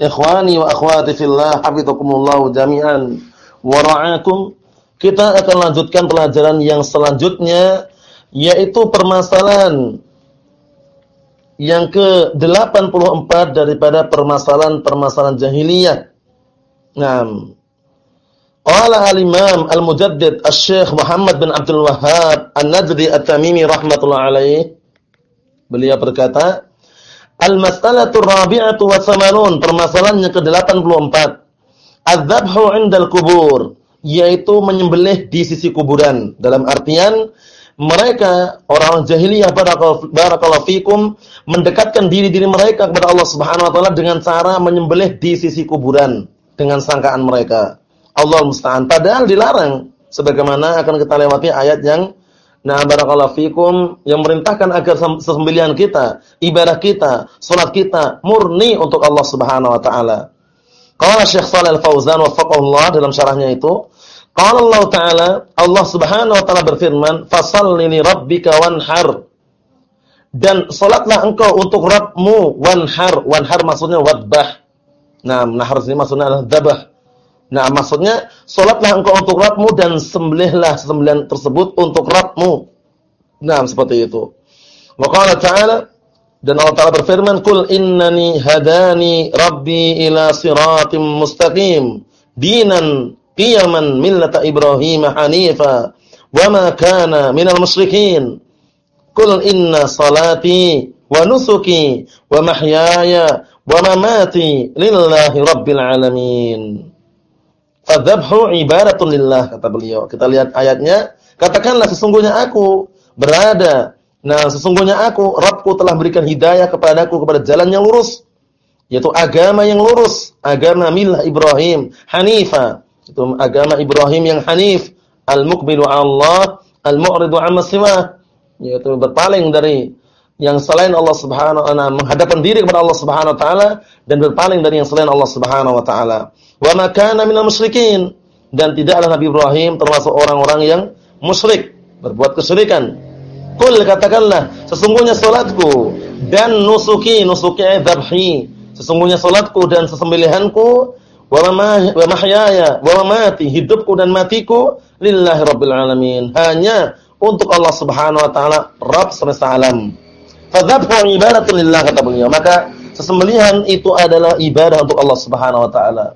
Ikhwani wa akhwati fillah, hafizakumullah jami'an wa ra'akum. Kita akan lanjutkan pelajaran yang selanjutnya yaitu permasalahan yang ke-84 daripada permasalahan-permasalahan jahiliyah. Naam. Qala al-Imam Al-Mujaddid Asy-Syaikh Muhammad bin Abdul Wahhab An-Najdi At-Tamimi rahimatullah. Beliau berkata, Al-mas'alatu rabi'atu wa samanun, permasalahan yang ke-84. Az-zabhu 'indal kubur, yaitu menyembelih di sisi kuburan. Dalam artian mereka orang jahiliyah barakallahu fikum mendekatkan diri-diri mereka kepada Allah Subhanahu wa taala dengan cara menyembelih di sisi kuburan dengan sangkaan mereka. Allah musta'an padahal dilarang sebagaimana akan kita lewati ayat yang Nah, barakallahu fikum yang merintahkan agar sesembelihan kita, ibadah kita, salat kita murni untuk Allah Subhanahu wa taala. Qala Syekh Shalal Fauzan wafaqahullah dalam syarahnya itu, qala Allah taala, Allah Subhanahu wa taala berfirman, "Fashalli li rabbika wanhar." Dan salatlah engkau untuk Rabbmu wanhar. Wanhar maksudnya wadbah. Nah, nahar ini maksudnya adalah dabah. Nah, maksudnya salatlah engkau untuk Rabbmu dan sembelihlah sembelihan tersebut untuk Rabbmu. Nah, seperti itu. Wa qala ta'ala dan Allah Ta'ala berfirman, "Qul innani hadani rabbi ila siratim mustaqim, dinan qiyaman millata Ibrahim hanifa, wa ma kana minal musyrikin." Qul inna salati wa nusuki wa mahyaya wa mamati lillahi rabbil alamin. Fadzabhu ibaratun lillah kata beliau. Kita lihat ayatnya, katakanlah sesungguhnya aku berada. Nah sesungguhnya aku Rabbku telah berikan hidayah kepadaku kepada jalan yang lurus yaitu agama yang lurus, agama milah Ibrahim hanifa. Itu agama Ibrahim yang hanif, al-muqbilu Allah, al-mu'ridu 'amma siwa, yaitu berpaling dari yang selain Allah Subhanahu wa taala, menghadapkan diri kepada Allah Subhanahu wa taala dan berpaling dari yang selain Allah Subhanahu wa taala. Wa ma kana minal musyrikin dan tidaklah Nabi Ibrahim termasuk orang-orang yang musyrik, berbuat kesyirikan. Qul katakanlah, sesungguhnya salatku dan nusuki, nusuki dzabhi, sesungguhnya salatku dan sesembelihanku wa mahyaya wa mamati, hidupku dan matiku lillahi rabbil alamin. Hanya untuk Allah Subhanahu wa taala, Rabb semesta alam. Fadzabhu ibadatun lillah kata beliau. Maka sesembelihan itu adalah ibadah untuk Allah Subhanahu wa taala.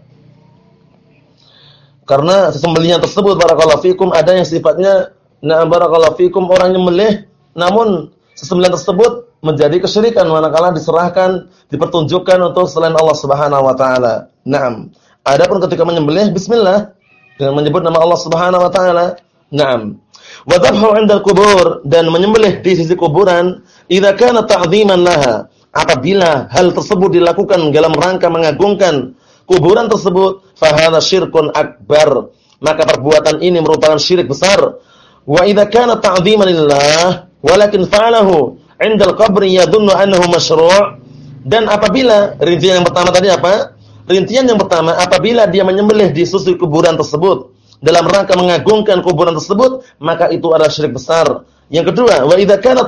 Karena sesembelihan tersebut barakallahu fikum ada yang sifatnya na'am barakallahu fikum orang yang melih namun sesembelihan tersebut menjadi kesyirikan manakala diserahkan dipertunjukkan untuk selain Allah Subhanahu wa taala. Naam. Adapun ketika menyembelih bismillah dengan menyebut nama Allah Subhanahu wa taala. Naam. Wa dhabhu 'inda kubur dan menyembelih di sisi kuburan idza kana ta'dhiman laha. Apabila hal tersebut dilakukan dalam rangka mengagungkan kuburan tersebut fahana syirkun akbar. Maka perbuatan ini merupakan syirik besar. Wa idza kana ta'dhiman lillah walakin fa'alahu 'inda al-qabri yadhunnu annahu masyru' dan apabila rincian yang pertama tadi apa? Rincian yang pertama apabila dia menyembelih di sisi kuburan tersebut dalam rangka mengagungkan kuburan tersebut maka itu adalah syirik besar. Yang kedua wa idza kana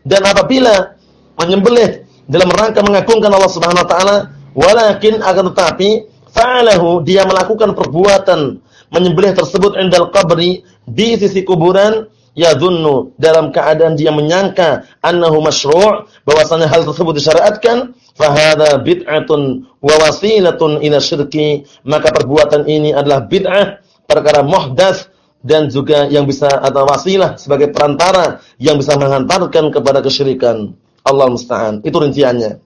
dan apabila menyembelih dalam rangka mengagungkan Allah Subhanahu wa taala Walakin akan tetapi fa'alahu dia melakukan perbuatan menyembelih tersebut indal qabri di sisi kuburan yadhunnu dalam keadaan dia menyangka annahu masyru' bahwasanya hal tersebut disyariatkan fahada bid'atun wa wasilatun ila syirki maka perbuatan ini adalah bid'ah perkara muhdats dan juga yang bisa atau wasilah sebagai perantara yang bisa menghantarkan kepada kesyirikan. Allah musta'an itu rinciannya.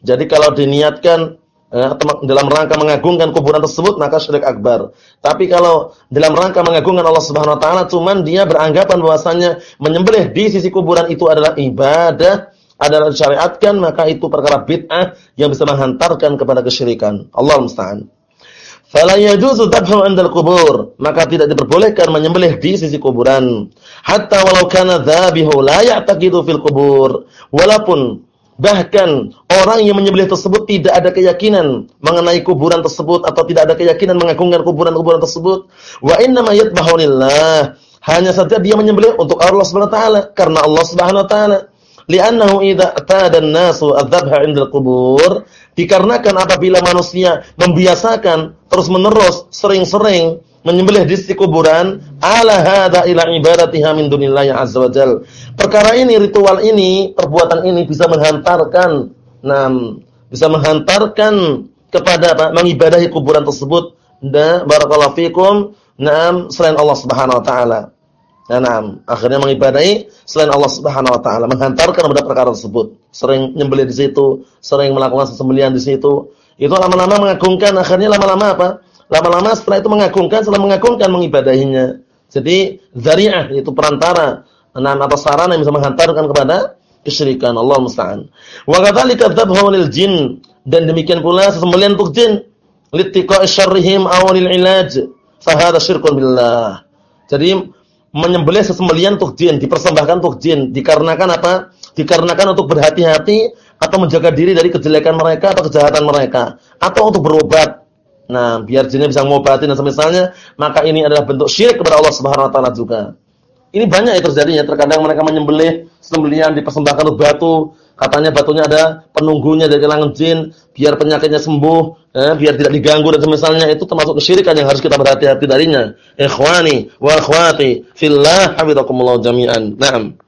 Jadi kalau diniatkan eh, dalam rangka mengagungkan kuburan tersebut maka syirik akbar. Tapi kalau dalam rangka mengagungkan Allah Subhanahu wa taala cuman dia beranggapan bahwasanya menyembelih di sisi kuburan itu adalah ibadah, adalah disyariatkan maka itu perkara bid'ah yang bisa menghantarkan kepada kesyirikan. Allah musta'an. fala yajuzu dhabhu 'inda al-qubur, maka tidak diperbolehkan menyembelih di sisi kuburan. Hatta walau kana dhabihu la ya'taqidu fil qubur, walaupun bahkan orang yang menyembelih tersebut tidak ada keyakinan mengenai kuburan tersebut atau tidak ada keyakinan mengagungkan kuburan-kuburan tersebut, wa inna ma yadhbahu lillah, hanya saja dia menyembelih untuk Allah Subhanahu wa taala karena Allah Subhanahu wa taala. Li'annahu idza atada an-nasu adh-dhabha 'inda al-qubur, dikarenakan apabila manusia membiasakan terus-menerus sering-sering menyembelih di sisi kuburan, ala hadza ila ibadatiha min dunillahi azza wajal. Perkara ini, ritual ini, perbuatan ini bisa menghantarkan nam bisa menghantarkan kepada apa? mengibadahi kuburan tersebut. Da barakallahu fikum. Naam selain Allah Subhanahu wa taala. Ya, nah, akhirnya mengibadahi selain Allah Subhanahu wa taala, menghantarkan kepada perkara tersebut. Sering nyembelih di situ, sering melakukan sesembelihan di situ. Itu lama-lama mengagungkan, akhirnya lama-lama apa? Lama-lama setelah itu mengagungkan, setelah mengagungkan mengibadahinya. Jadi zari'ah itu perantara nah atau sarana yang bisa menghantarkan kepada kesyirikan. Allah musta'an. Wa kadzalika dzabhu lil jin dan demikian pula sesembelihan untuk jin litiqa'i syarrihim aw lil ilaj. Fa hadza syirkun billah. Jadi menyembelih sesembelian untuk jin, dipersembahkan untuk jin, dikarenakan apa? Dikarenakan untuk berhati-hati atau menjaga diri dari kejelekan mereka atau kejahatan mereka, atau untuk berobat. Nah, biar jinnya bisa mengobati dan semisalnya, maka ini adalah bentuk syirik kepada Allah Subhanahu wa taala juga. Ini banyak yang terjadi ya, terkadang mereka menyembelih sembelian dipersembahkan untuk batu, katanya batunya ada penunggunya dari kalangan jin, biar penyakitnya sembuh, eh, biar tidak diganggu dan semisalnya itu termasuk kesyirikan yang harus kita berhati-hati darinya. Ikhwani wa akhwati fillah habibakumullah jami'an. Naam.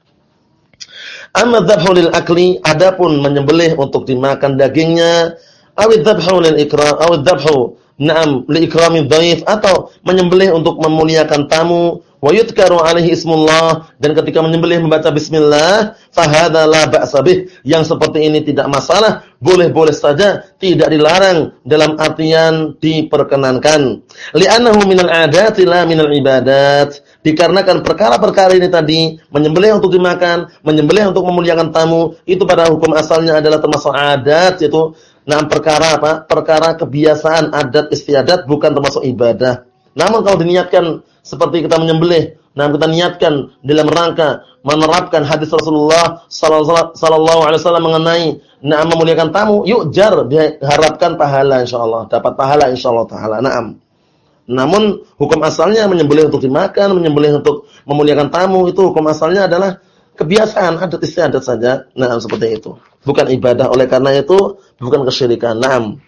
Amma dzabhu lil akli, adapun menyembelih untuk dimakan dagingnya, awid dzabhu lil ikram, awid dzabhu na'am li ikrami dhaif atau menyembelih untuk memuliakan tamu. Wa yudkaru alaihi ismullah dan ketika menyembelih membaca bismillah fahadza la ba'sa yang seperti ini tidak masalah boleh-boleh saja tidak dilarang dalam artian diperkenankan. Li'annahu minal adati la minal ibadat. Dikarenakan perkara-perkara ini tadi menyembelih untuk dimakan menyembelih untuk memuliakan tamu itu pada hukum asalnya adalah termasuk adat yaitu nah perkara apa perkara kebiasaan adat istiadat bukan termasuk ibadah namun kalau diniatkan seperti kita menyembelih, nah kita niatkan dalam rangka menerapkan hadis Rasulullah sallallahu alaihi wasallam mengenai na'am memuliakan tamu, yuk jar diharapkan pahala insyaallah, dapat pahala insyaallah taala. Naam. Namun hukum asalnya menyembelih untuk dimakan, menyembelih untuk memuliakan tamu itu hukum asalnya adalah kebiasaan adat istiadat saja. Nah, seperti itu. Bukan ibadah. Oleh karena itu bukan kesyirikan. Naam.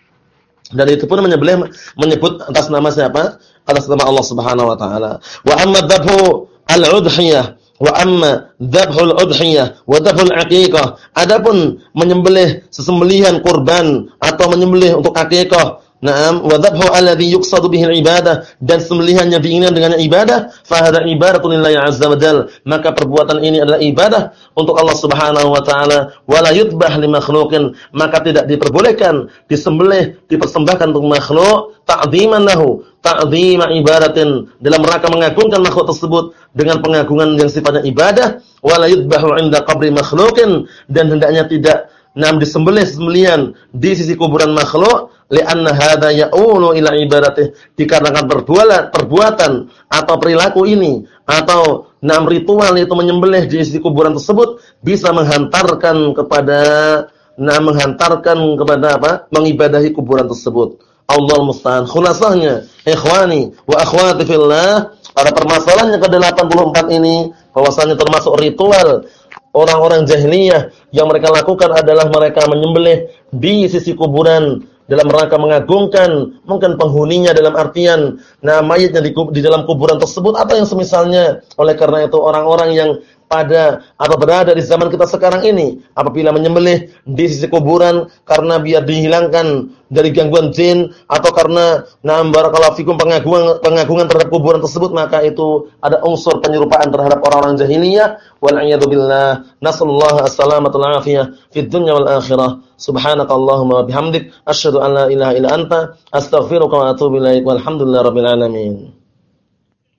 Dan itu pun menyebelih menyebut atas nama siapa? Atas nama Allah Subhanahu wa taala. Wa amma dzabhu al-udhiyah wa amma dzabhul udhiyah wa dzabhul aqiqah. Adapun menyembelih sesembelihan kurban atau menyembelih untuk akikah Naam, wa dhabhu alladhi yuqsadu bihi al-ibadah dan sembelihan yang diinginkan dengan ibadah, fa hadha ibadatun lillahi azza wa jalla. Maka perbuatan ini adalah ibadah untuk Allah Subhanahu wa taala, wa la yudbah li makhluqin, maka tidak diperbolehkan disembelih, dipersembahkan untuk makhluk ta'dhiman lahu, ta'dhima ibadatin. Dalam rangka mengagungkan makhluk tersebut dengan pengagungan yang sifatnya ibadah, wa la yudbahu 'inda qabri makhluqin. Dan hendaknya tidak nam disembelih sembelian di sisi kuburan makhluk li'anna hadza ya'ulu ila ibadatih dikarenakan perbuatan perbuatan atau perilaku ini atau nam ritual itu menyembelih di sisi kuburan tersebut bisa menghantarkan kepada nah menghantarkan kepada apa? Mengibadahi kuburan tersebut. Allah musta'an. Khulasahnya ikhwani wa akhwati fillah pada permasalahan yang ke-84 ini bahwasanya termasuk ritual orang-orang jahiliyah yang mereka lakukan adalah mereka menyembelih di sisi kuburan dalam rangka mengagungkan mungkin penghuninya dalam artian nah mayatnya di, di dalam kuburan tersebut atau yang semisalnya. Oleh karena itu orang-orang yang pada atau berada di zaman kita sekarang ini. Apabila menyembelih di sisi kuburan karena biar dihilangkan dari gangguan jin atau karena na'am barakallahu fikum pengagungan pengagungan terhadap kuburan tersebut maka itu ada unsur penyerupaan terhadap orang-orang jahiliyah. Wal a'yadu billah. Nasallahu as-salamata wal afiyah. Fid dunya wal akhirah. Subhanakallahumma bihamdik. Asyhadu an la ilaha illa anta. Astaghfiruka wa atubu ilaik. Walhamdulillahi rabbil alamin